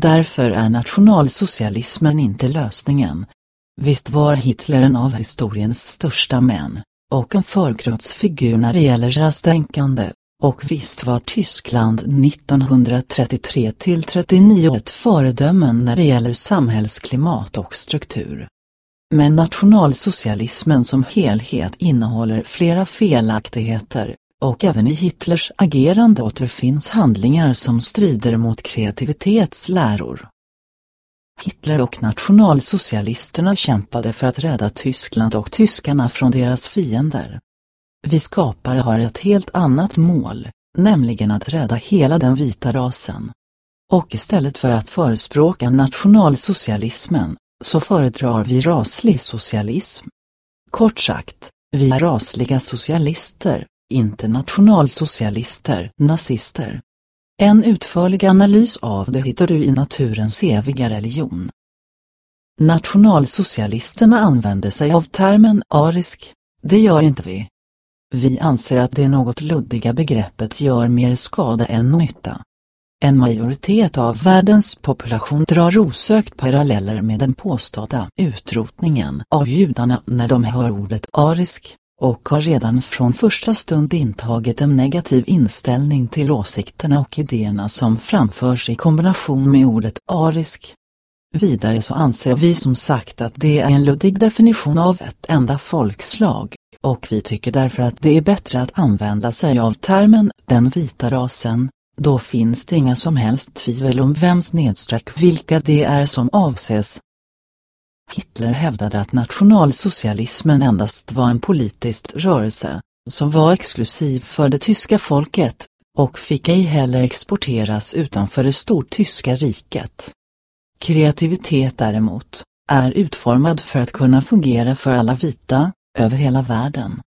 Därför är nationalsocialismen inte lösningen. Visst var Hitler en av historiens största män, och en förgrundsfigur när det gäller rastänkande, och visst var Tyskland 1933 till 39 ett föredöme när det gäller samhällsklimat och struktur. Men nationalsocialismen som helhet innehåller flera felaktigheter, och även i Hitlers agerande återfinns handlingar som strider mot kreativitetsläror. Hitler och nationalsocialisterna kämpade för att rädda Tyskland och tyskarna från deras fiender. Vi skapare har ett helt annat mål, nämligen att rädda hela den vita rasen. Och istället för att förespråka nationalsocialismen, så föredrar vi raslig socialism. Kort sagt, vi är rasliga socialister, inte nationalsocialister, nazister. En utförlig analys av det hittar du i naturens eviga religion. Nationalsocialisterna använder sig av termen arisk, det gör inte vi. Vi anser att det något luddiga begreppet gör mer skada än nytta. En majoritet av världens population drar osökt paralleller med den påstådda utrotningen av judarna när de hör ordet arisk, och har redan från första stund intagit en negativ inställning till åsikterna och idéerna som framförs i kombination med ordet arisk. Vidare så anser vi som sagt att det är en luddig definition av ett enda folkslag, och vi tycker därför att det är bättre att använda sig av termen den vita rasen, då finns det inga som helst tvivel om vems nedstreck vilka det är som avses. Hitler hävdade att nationalsocialismen endast var en politisk rörelse, som var exklusiv för det tyska folket, och fick ej heller exporteras utanför det stortyska riket. Kreativitet däremot, är utformad för att kunna fungera för alla vita, över hela världen.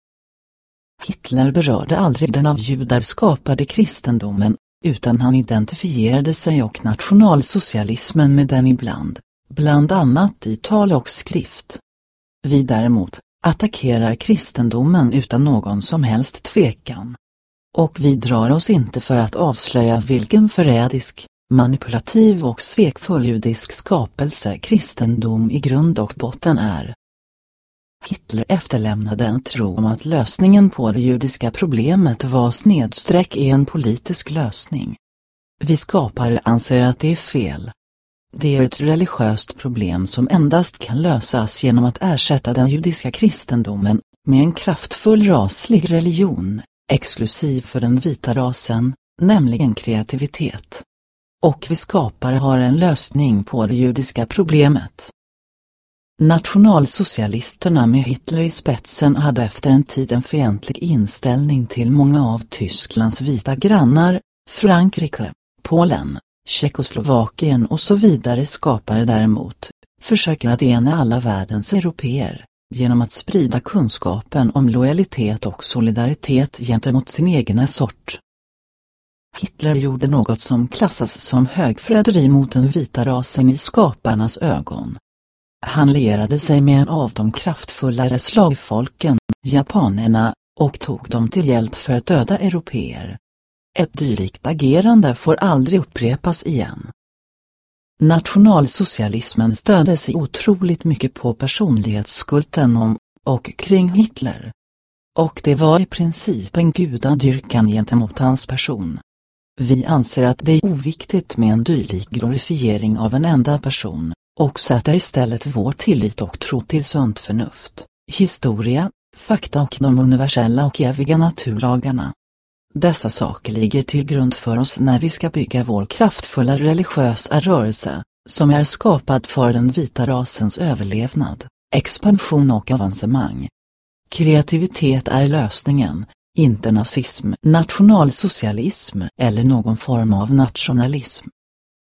Hitler berörde aldrig den av judar skapade kristendomen, utan han identifierade sig och nationalsocialismen med den ibland, bland annat i tal och skrift. Vi däremot attackerar kristendomen utan någon som helst tvekan. Och vi drar oss inte för att avslöja vilken förrädisk, manipulativ och svekfull judisk skapelse kristendom i grund och botten är. Hitler efterlämnade en tro om att lösningen på det judiska problemet var snedstreck i en politisk lösning. Vi skapare anser att det är fel. Det är ett religiöst problem som endast kan lösas genom att ersätta den judiska kristendomen med en kraftfull raslig religion, exklusiv för den vita rasen, nämligen kreativitet. Och vi skapare har en lösning på det judiska problemet. Nationalsocialisterna med Hitler i spetsen hade efter en tid en fientlig inställning till många av Tysklands vita grannar, Frankrike, Polen, Tjeckoslovakien och så vidare skapare däremot, försöker att ena alla världens europeer, genom att sprida kunskapen om lojalitet och solidaritet gentemot sin egna sort. Hitler gjorde något som klassas som högförräderi mot den vita rasen i skaparnas ögon. Han lierade sig med en av de kraftfullare slagfolken, japanerna, och tog dem till hjälp för att döda europeer. Ett dylikt agerande får aldrig upprepas igen. Nationalsocialismen stödde sig otroligt mycket på personlighetsskulten om och kring Hitler. Och det var i princip en gudadyrkan gentemot hans person. Vi anser att det är oviktigt med en dylik glorifiering av en enda person, och sätter istället vår tillit och tro till sunt förnuft, historia, fakta och de universella och eviga naturlagarna. Dessa saker ligger till grund för oss när vi ska bygga vår kraftfulla religiösa rörelse, som är skapad för den vita rasens överlevnad, expansion och avancemang. Kreativitet är lösningen, inte nazism, nationalsocialism eller någon form av nationalism.